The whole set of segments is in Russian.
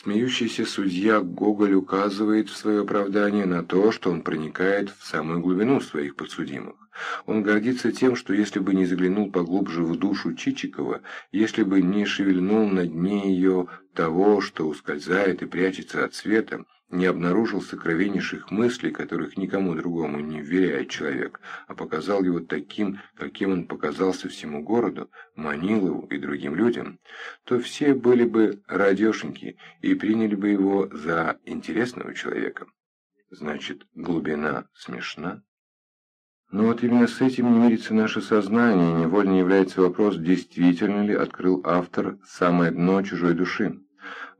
Смеющийся судья Гоголь указывает в свое оправдание на то, что он проникает в самую глубину своих подсудимых. Он гордится тем, что если бы не заглянул поглубже в душу Чичикова, если бы не шевельнул на дне ее того, что ускользает и прячется от света, не обнаружил сокровеннейших мыслей, которых никому другому не вверяет человек, а показал его таким, каким он показался всему городу, Манилову и другим людям, то все были бы радешеньки и приняли бы его за интересного человека. Значит, глубина смешна? Но вот именно с этим не мирится наше сознание, невольно является вопрос, действительно ли открыл автор самое дно чужой души.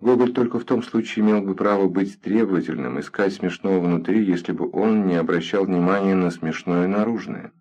Гоголь только в том случае имел бы право быть требовательным, искать смешного внутри, если бы он не обращал внимания на смешное наружное.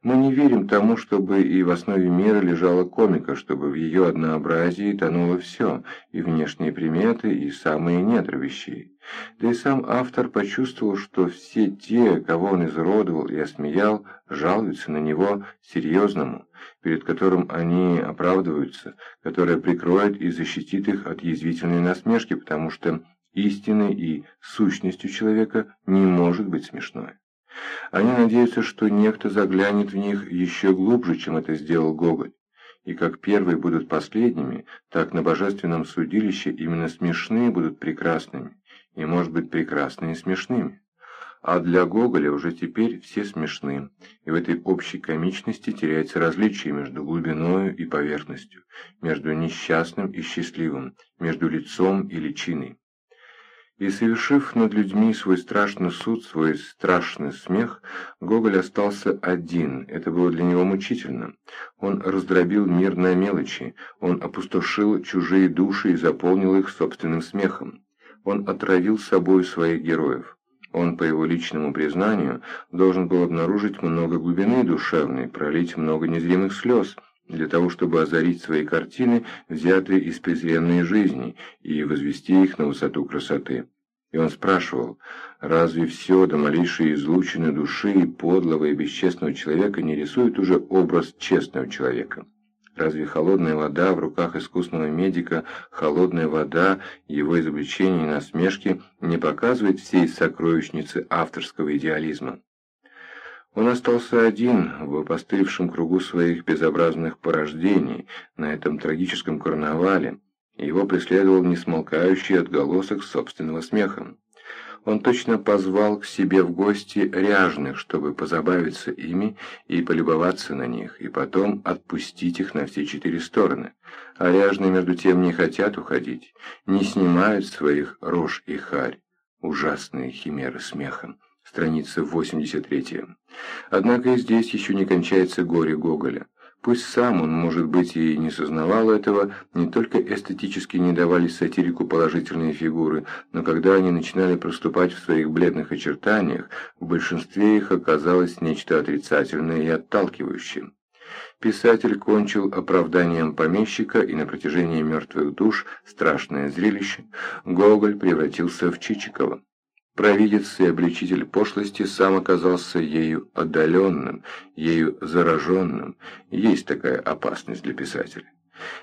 Мы не верим тому, чтобы и в основе мира лежала комика, чтобы в ее однообразии тонуло все, и внешние приметы, и самые недра вещей. Да и сам автор почувствовал, что все те, кого он изуродовал и осмеял, жалуются на него серьезному, перед которым они оправдываются, которое прикроет и защитит их от язвительной насмешки, потому что истиной и сущностью человека не может быть смешное. Они надеются, что некто заглянет в них еще глубже, чем это сделал Гоголь. И как первые будут последними, так на божественном судилище именно смешные будут прекрасными, и, может быть, прекрасные смешными. А для Гоголя уже теперь все смешны, и в этой общей комичности теряется различие между глубиною и поверхностью, между несчастным и счастливым, между лицом и личиной. И, совершив над людьми свой страшный суд, свой страшный смех, Гоголь остался один. Это было для него мучительно. Он раздробил мир на мелочи, он опустошил чужие души и заполнил их собственным смехом. Он отравил собой своих героев. Он, по его личному признанию, должен был обнаружить много глубины душевной, пролить много незримых слез, для того, чтобы озарить свои картины, взятые из презренной жизни, и возвести их на высоту красоты. И он спрашивал, разве все до малейшей излучины души и подлого и бесчестного человека не рисует уже образ честного человека? Разве холодная вода в руках искусного медика, холодная вода, его изобличения и насмешки не показывает всей сокровищницы авторского идеализма? Он остался один в опостылевшем кругу своих безобразных порождений на этом трагическом карнавале, его преследовал несмолкающий отголосок собственного смеха. Он точно позвал к себе в гости ряжных, чтобы позабавиться ими и полюбоваться на них, и потом отпустить их на все четыре стороны. А ряжные, между тем, не хотят уходить, не снимают своих рож и харь. Ужасные химеры смеха страница 83. Однако и здесь еще не кончается горе Гоголя. Пусть сам он, может быть, и не сознавал этого, не только эстетически не давали сатирику положительные фигуры, но когда они начинали проступать в своих бледных очертаниях, в большинстве их оказалось нечто отрицательное и отталкивающее. Писатель кончил оправданием помещика, и на протяжении мертвых душ, страшное зрелище, Гоголь превратился в Чичикова. Провидец и обличитель пошлости сам оказался ею отдаленным, ею зараженным. Есть такая опасность для писателя.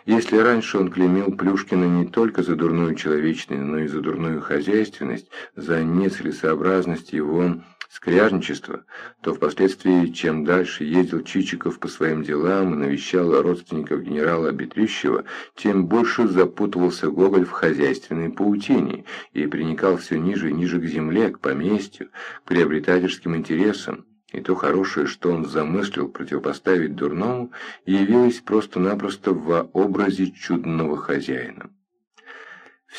Если раньше он клеймил Плюшкина не только за дурную человечность, но и за дурную хозяйственность, за нецелесообразность его скряжничество, то впоследствии, чем дальше ездил Чичиков по своим делам и навещал родственников генерала Бетрищева, тем больше запутывался Гоголь в хозяйственной паутине и приникал все ниже и ниже к земле, к поместью, к приобретательским интересам. И то хорошее, что он замыслил противопоставить дурному, явилось просто-напросто в образе чудного хозяина.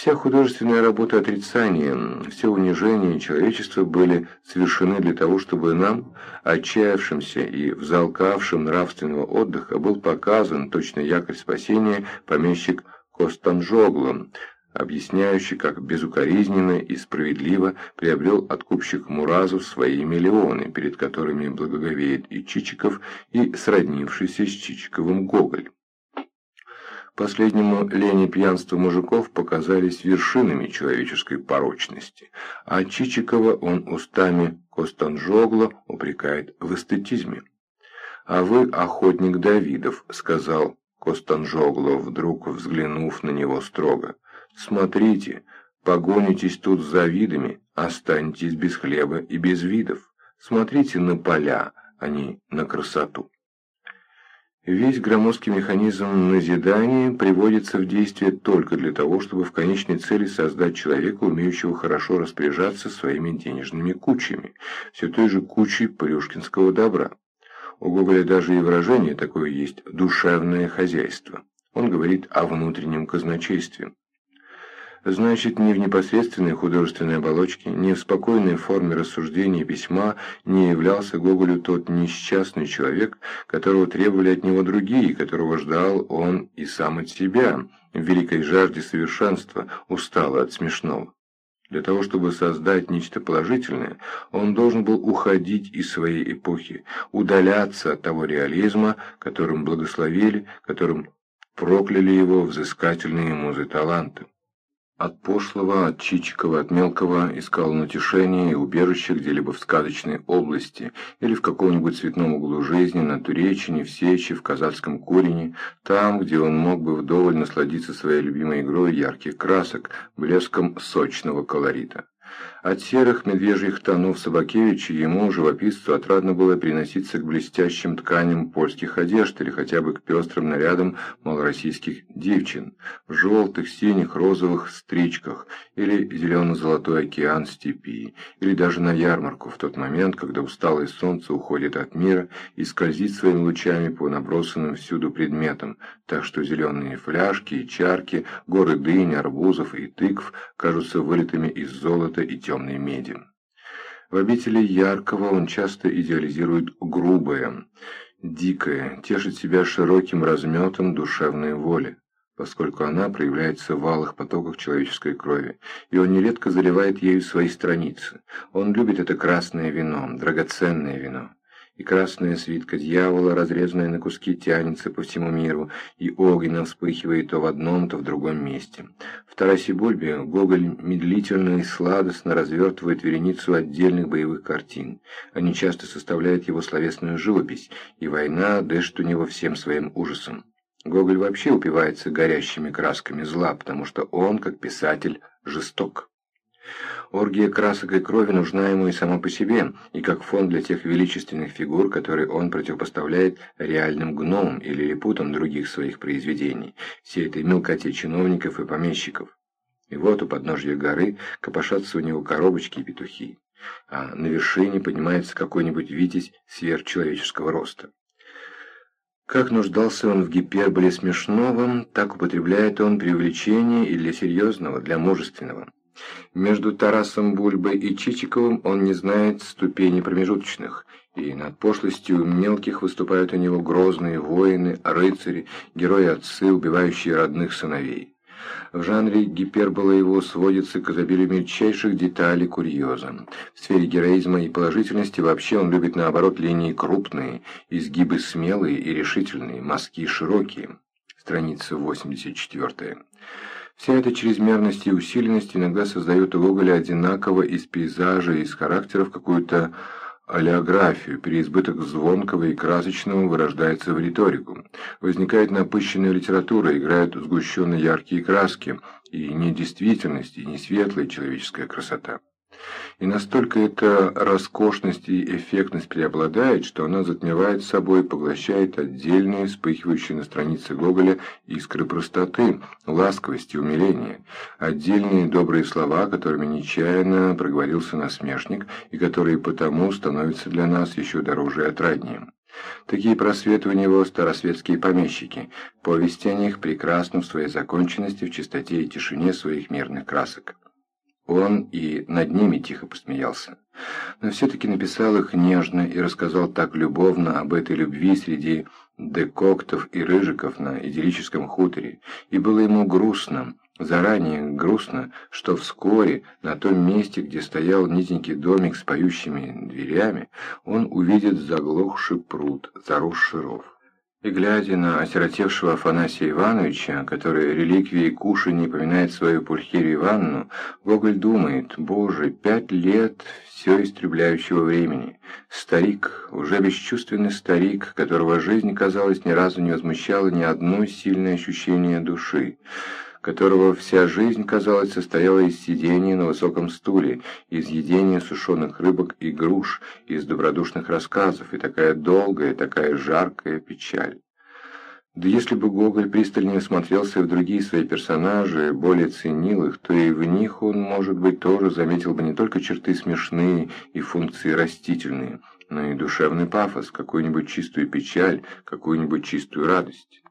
Вся художественная работа отрицания, все унижение человечества были совершены для того, чтобы нам, отчаявшимся и взалкавшим нравственного отдыха, был показан точно якорь спасения помещик Костанжогло, объясняющий, как безукоризненно и справедливо приобрел откупщик Муразов свои миллионы, перед которыми благоговеет и Чичиков, и сроднившийся с Чичиковым Гоголь. Последнему лень и мужиков показались вершинами человеческой порочности, а Чичикова он устами Костанжогла упрекает в эстетизме. «А вы охотник Давидов», — сказал Костанжогло, вдруг взглянув на него строго. Смотрите, погонитесь тут за видами, останетесь без хлеба и без видов. Смотрите на поля, а не на красоту. Весь громоздкий механизм назидания приводится в действие только для того, чтобы в конечной цели создать человека, умеющего хорошо распоряжаться своими денежными кучами, все той же кучей плюшкинского добра. У Гоголя даже и выражение такое есть «душевное хозяйство». Он говорит о внутреннем казначействе. Значит, ни в непосредственной художественной оболочке, ни в спокойной форме рассуждения письма не являлся Гоголю тот несчастный человек, которого требовали от него другие, которого ждал он и сам от себя, в великой жажде совершенства, устало от смешного. Для того, чтобы создать нечто положительное, он должен был уходить из своей эпохи, удаляться от того реализма, которым благословили, которым прокляли его взыскательные музы таланты. От пошлого, от Чичикова, от мелкого искал он утешение и убежище где-либо в сказочной области или в каком-нибудь цветном углу жизни, на Туречине, в Сечи, в казацком корене, там, где он мог бы вдоволь насладиться своей любимой игрой ярких красок, блеском сочного колорита. От серых медвежьих тонов Собакевича ему, живописцу, отрадно было переноситься к блестящим тканям польских одежд или хотя бы к пестрым нарядам малороссийских девчин, в желтых, синих, розовых стричках или зелено-золотой океан степи, или даже на ярмарку в тот момент, когда усталое солнце уходит от мира и скользит своими лучами по набросанным всюду предметам, так что зеленые фляжки и чарки, горы дынь, арбузов и тыкв кажутся вылитыми из золота и темной меди. В обители яркого он часто идеализирует грубое, дикое, тешит себя широким разметом душевной воли, поскольку она проявляется в валых потоках человеческой крови, и он нередко заливает ею свои страницы. Он любит это красное вино, драгоценное вино и красная свитка дьявола, разрезанная на куски, тянется по всему миру, и огненно вспыхивает то в одном, то в другом месте. В Тарасе Бульбе Гоголь медлительно и сладостно развертывает вереницу отдельных боевых картин. Они часто составляют его словесную живопись, и война дышит у него всем своим ужасом. Гоголь вообще упивается горящими красками зла, потому что он, как писатель, жесток. Оргия красок и крови нужна ему и сама по себе, и как фон для тех величественных фигур, которые он противопоставляет реальным гномам или липутам других своих произведений, всей этой мелкоте чиновников и помещиков. И вот у подножья горы копошатся у него коробочки и петухи, а на вершине поднимается какой-нибудь витязь сверхчеловеческого роста. Как нуждался он в гиперболе смешного, так употребляет он преувеличение и для серьезного, для мужественного. Между Тарасом Бульбой и Чичиковым он не знает ступеней промежуточных, и над пошлостью мелких выступают у него грозные воины, рыцари, герои-отцы, убивающие родных сыновей. В жанре гипербола его сводится к изобилию мельчайших деталей курьеза. В сфере героизма и положительности вообще он любит наоборот линии крупные, изгибы смелые и решительные, мазки широкие. Страница 84. Вся эта чрезмерность и усиленность иногда создает у Гоголя одинаково из пейзажа и из характеров какую-то олеографию, переизбыток звонкого и красочного вырождается в риторику. Возникает напыщенная литература, играют сгущенные яркие краски, и не действительность, и не светлая человеческая красота. И настолько эта роскошность и эффектность преобладает, что она затмевает собой и поглощает отдельные, вспыхивающие на странице Гоголя искры простоты, ласковости, умиления, отдельные добрые слова, которыми нечаянно проговорился насмешник и которые потому становятся для нас еще дороже и отраднее. Такие просветы у него старосветские помещики, повести о них прекрасны в своей законченности, в чистоте и тишине своих мирных красок. Он и над ними тихо посмеялся. Но все-таки написал их нежно и рассказал так любовно об этой любви среди декоктов и рыжиков на идиллическом хуторе, и было ему грустно, заранее грустно, что вскоре на том месте, где стоял низенький домик с поющими дверями, он увидит заглохший пруд, заросший ров. И глядя на осиротевшего Афанасия Ивановича, который реликвией кушанья поминает свою Пульхерию Ивановну, Гоголь думает, боже, пять лет все истребляющего времени. Старик, уже бесчувственный старик, которого жизнь, казалось, ни разу не возмущала ни одно сильное ощущение души которого вся жизнь, казалось, состояла из сидения на высоком стуле, из едения сушеных рыбок и груш, из добродушных рассказов, и такая долгая, такая жаркая печаль. Да если бы Гоголь пристальнее смотрелся в другие свои персонажи, более ценил их, то и в них он, может быть, тоже заметил бы не только черты смешные и функции растительные, но и душевный пафос, какую-нибудь чистую печаль, какую-нибудь чистую радость.